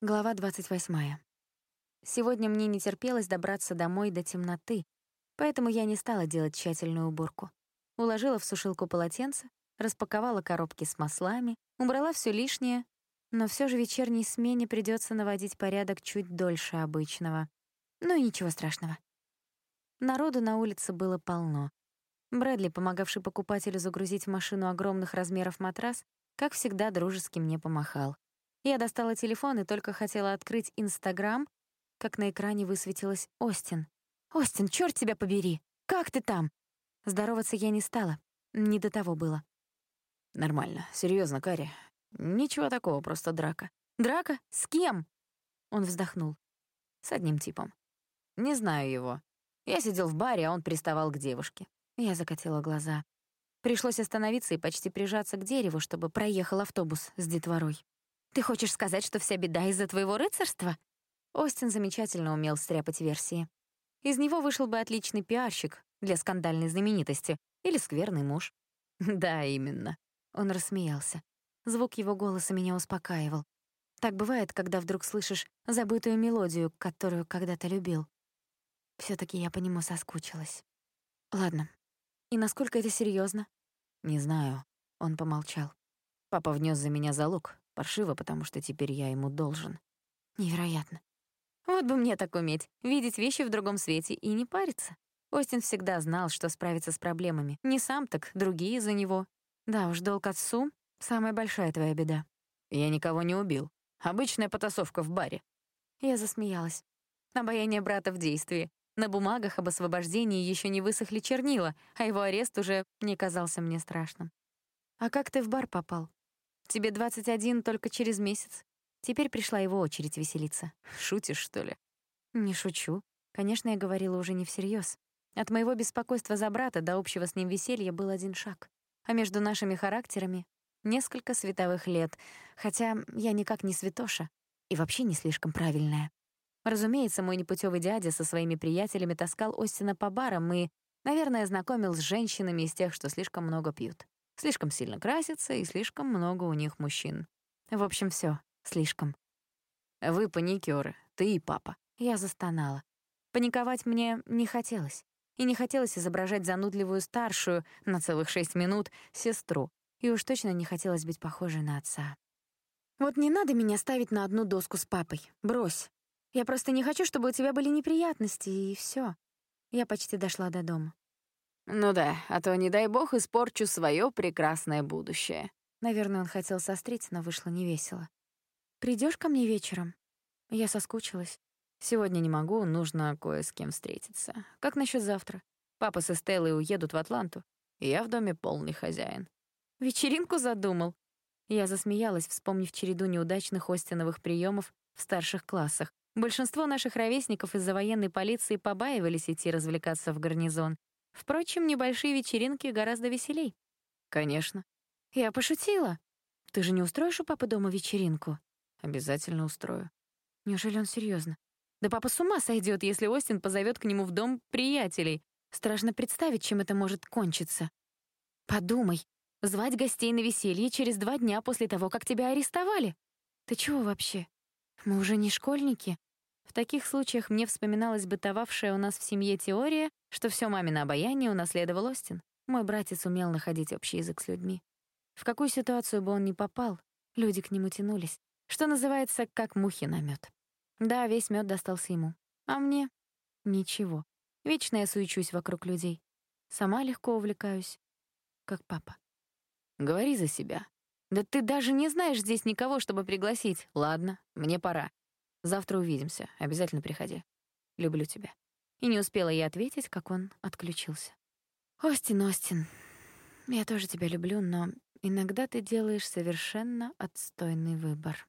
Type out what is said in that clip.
Глава 28. Сегодня мне не терпелось добраться домой до темноты, поэтому я не стала делать тщательную уборку. Уложила в сушилку полотенце, распаковала коробки с маслами, убрала все лишнее, но все же вечерней смене придется наводить порядок чуть дольше обычного. Ну и ничего страшного. Народу на улице было полно. Брэдли, помогавший покупателю загрузить в машину огромных размеров матрас, как всегда дружески мне помахал. Я достала телефон и только хотела открыть Инстаграм, как на экране высветилась Остин. «Остин, чёрт тебя побери! Как ты там?» Здороваться я не стала. Не до того было. «Нормально. Серьезно, Кари. Ничего такого, просто драка». «Драка? С кем?» Он вздохнул. «С одним типом. Не знаю его. Я сидел в баре, а он приставал к девушке». Я закатила глаза. Пришлось остановиться и почти прижаться к дереву, чтобы проехал автобус с детворой. Ты хочешь сказать, что вся беда из-за твоего рыцарства? Остин замечательно умел стряпать версии. Из него вышел бы отличный пиарщик для скандальной знаменитости или скверный муж. Да, именно. Он рассмеялся. Звук его голоса меня успокаивал. Так бывает, когда вдруг слышишь забытую мелодию, которую когда-то любил. все таки я по нему соскучилась. Ладно. И насколько это серьезно? Не знаю. Он помолчал. Папа внес за меня залог, Паршиво, потому что теперь я ему должен. Невероятно. Вот бы мне так уметь, видеть вещи в другом свете и не париться. Остин всегда знал, что справится с проблемами. Не сам, так другие за него. Да уж, долг отцу — самая большая твоя беда. Я никого не убил. Обычная потасовка в баре. Я засмеялась. Обаяние брата в действии. На бумагах об освобождении еще не высохли чернила, а его арест уже не казался мне страшным. «А как ты в бар попал?» Тебе 21 только через месяц. Теперь пришла его очередь веселиться. Шутишь, что ли? Не шучу. Конечно, я говорила уже не всерьез. От моего беспокойства за брата до общего с ним веселья был один шаг. А между нашими характерами — несколько световых лет, хотя я никак не святоша и вообще не слишком правильная. Разумеется, мой непутевый дядя со своими приятелями таскал Остина по барам и, наверное, знакомил с женщинами из тех, что слишком много пьют. Слишком сильно красятся, и слишком много у них мужчин. В общем, все слишком. Вы паникеры, ты и папа. Я застонала. Паниковать мне не хотелось. И не хотелось изображать занудливую старшую на целых шесть минут сестру. И уж точно не хотелось быть похожей на отца. Вот не надо меня ставить на одну доску с папой. Брось. Я просто не хочу, чтобы у тебя были неприятности, и все. Я почти дошла до дома. Ну да, а то, не дай бог, испорчу свое прекрасное будущее. Наверное, он хотел сострить, но вышло невесело. Придешь ко мне вечером? Я соскучилась. Сегодня не могу, нужно кое с кем встретиться. Как насчет завтра? Папа с Эстеллой уедут в Атланту, и я в доме полный хозяин. Вечеринку задумал. Я засмеялась, вспомнив череду неудачных Остиновых приемов в старших классах. Большинство наших ровесников из-за военной полиции побаивались идти развлекаться в гарнизон, Впрочем, небольшие вечеринки гораздо веселей. Конечно. Я пошутила. Ты же не устроишь у папы дома вечеринку? Обязательно устрою. Неужели он серьезно? Да папа с ума сойдет, если Остин позовет к нему в дом приятелей. Страшно представить, чем это может кончиться. Подумай, звать гостей на веселье через два дня после того, как тебя арестовали. Ты чего вообще? Мы уже не школьники. В таких случаях мне вспоминалась бытовавшая у нас в семье теория, что все мамино обаяние унаследовал Остин. Мой братец умел находить общий язык с людьми. В какую ситуацию бы он ни попал, люди к нему тянулись. Что называется, как мухи на мед. Да, весь мед достался ему. А мне — ничего. Вечно я суечусь вокруг людей. Сама легко увлекаюсь, как папа. Говори за себя. Да ты даже не знаешь здесь никого, чтобы пригласить. Ладно, мне пора. Завтра увидимся. Обязательно приходи. Люблю тебя. И не успела я ответить, как он отключился. Остин, Остин, я тоже тебя люблю, но иногда ты делаешь совершенно отстойный выбор.